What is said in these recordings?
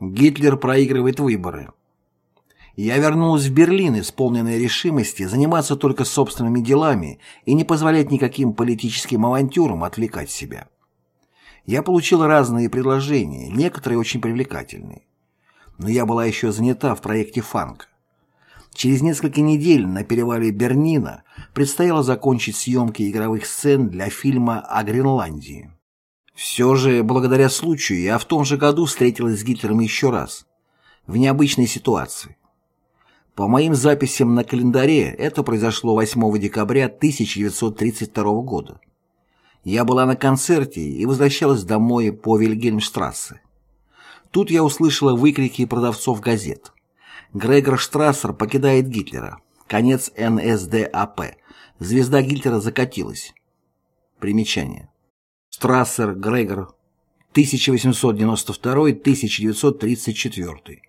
Гитлер проигрывает выборы. Я вернулась в Берлин, исполненная решимости заниматься только собственными делами и не позволять никаким политическим авантюрам отвлекать себя. Я получила разные предложения, некоторые очень привлекательные. Но я была еще занята в проекте «Фанк». Через несколько недель на перевале Бернина предстояло закончить съемки игровых сцен для фильма о Гренландии. Все же, благодаря случаю, я в том же году встретилась с Гитлером еще раз, в необычной ситуации. По моим записям на календаре, это произошло 8 декабря 1932 года. Я была на концерте и возвращалась домой по Вильгельмштрассе. Тут я услышала выкрики продавцов газет. Грегор Штрассер покидает Гитлера. Конец НСДАП. Звезда Гитлера закатилась. Примечание. Штрассер Грегор 1892-1934.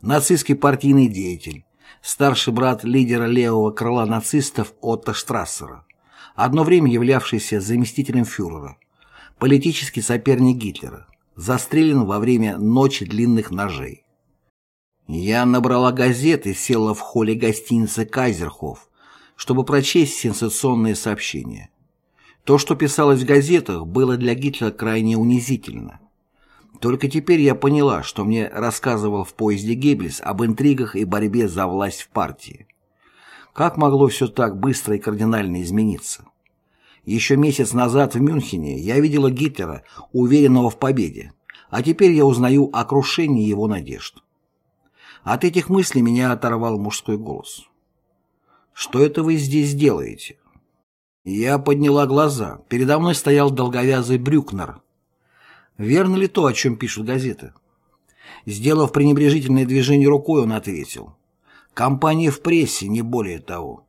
Нацистский партийный деятель. Старший брат лидера левого крыла нацистов Отто Штрассера. Одно время являвшийся заместителем фюрера. Политический соперник Гитлера. Застрелен во время «Ночи длинных ножей». Я набрала газет и села в холле гостиницы «Кайзерхоф», чтобы прочесть сенсационные сообщения. То, что писалось в газетах, было для Гитлера крайне унизительно. Только теперь я поняла, что мне рассказывал в поезде Геббельс об интригах и борьбе за власть в партии. Как могло все так быстро и кардинально измениться? Еще месяц назад в Мюнхене я видела Гитлера, уверенного в победе, а теперь я узнаю о крушении его надежд. От этих мыслей меня оторвал мужской голос. «Что это вы здесь делаете?» Я подняла глаза. Передо мной стоял долговязый Брюкнер. Верно ли то, о чем пишут газеты? Сделав пренебрежительное движение рукой, он ответил. Компания в прессе, не более того.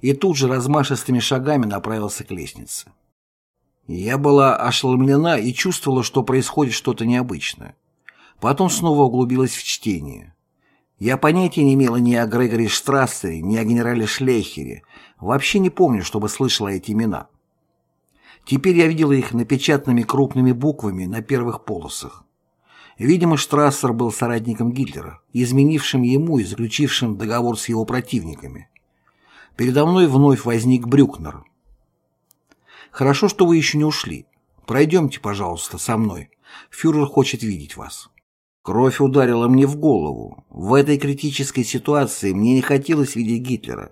И тут же размашистыми шагами направился к лестнице. Я была ошеломлена и чувствовала, что происходит что-то необычное. Потом снова углубилась в чтение. Я понятия не имела ни о Грегоре Штрассере, ни о генерале Шлейхере. Вообще не помню, чтобы слышала эти имена. Теперь я видела их напечатанными крупными буквами на первых полосах. Видимо, Штрассер был соратником Гитлера, изменившим ему и заключившим договор с его противниками. Передо мной вновь возник Брюкнер. «Хорошо, что вы еще не ушли. Пройдемте, пожалуйста, со мной. Фюрер хочет видеть вас». Кровь ударила мне в голову. В этой критической ситуации мне не хотелось видеть Гитлера.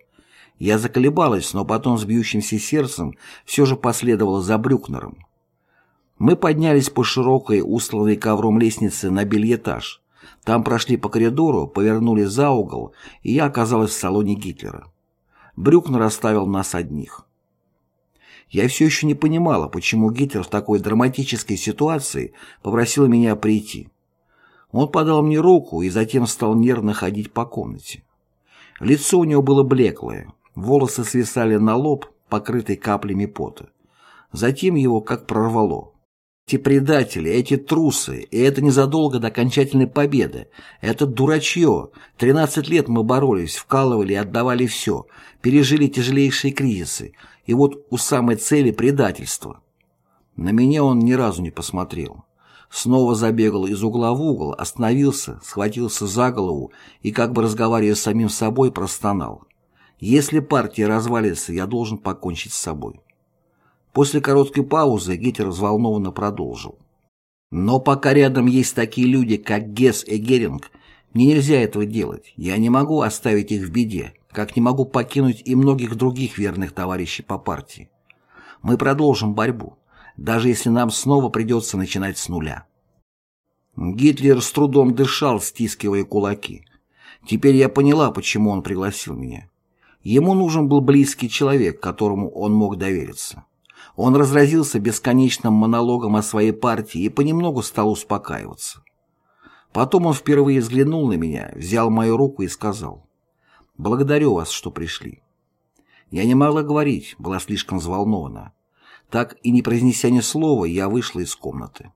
Я заколебалась, но потом с бьющимся сердцем все же последовала за Брюкнером. Мы поднялись по широкой, устланной ковром лестнице на бельетаж. Там прошли по коридору, повернули за угол, и я оказалась в салоне Гитлера. Брюкнер оставил нас одних. Я все еще не понимала, почему Гитлер в такой драматической ситуации попросил меня прийти. Он подал мне руку и затем стал нервно ходить по комнате. Лицо у него было блеклое, волосы свисали на лоб, покрытый каплями пота. Затем его как прорвало. Эти предатели, эти трусы, и это незадолго до окончательной победы. Это дурачье. Тринадцать лет мы боролись, вкалывали и отдавали все, пережили тяжелейшие кризисы. И вот у самой цели предательство. На меня он ни разу не посмотрел. Снова забегал из угла в угол, остановился, схватился за голову и, как бы разговаривая с самим собой, простонал. «Если партия развалится, я должен покончить с собой». После короткой паузы Гитлер взволнованно продолжил. «Но пока рядом есть такие люди, как Гесс и Геринг, мне нельзя этого делать. Я не могу оставить их в беде, как не могу покинуть и многих других верных товарищей по партии. Мы продолжим борьбу даже если нам снова придется начинать с нуля. Гитлер с трудом дышал, стискивая кулаки. Теперь я поняла, почему он пригласил меня. Ему нужен был близкий человек, которому он мог довериться. Он разразился бесконечным монологом о своей партии и понемногу стал успокаиваться. Потом он впервые взглянул на меня, взял мою руку и сказал, «Благодарю вас, что пришли». Я не могла говорить, была слишком взволнована. Так и не произнеся ни слова, я вышла из комнаты.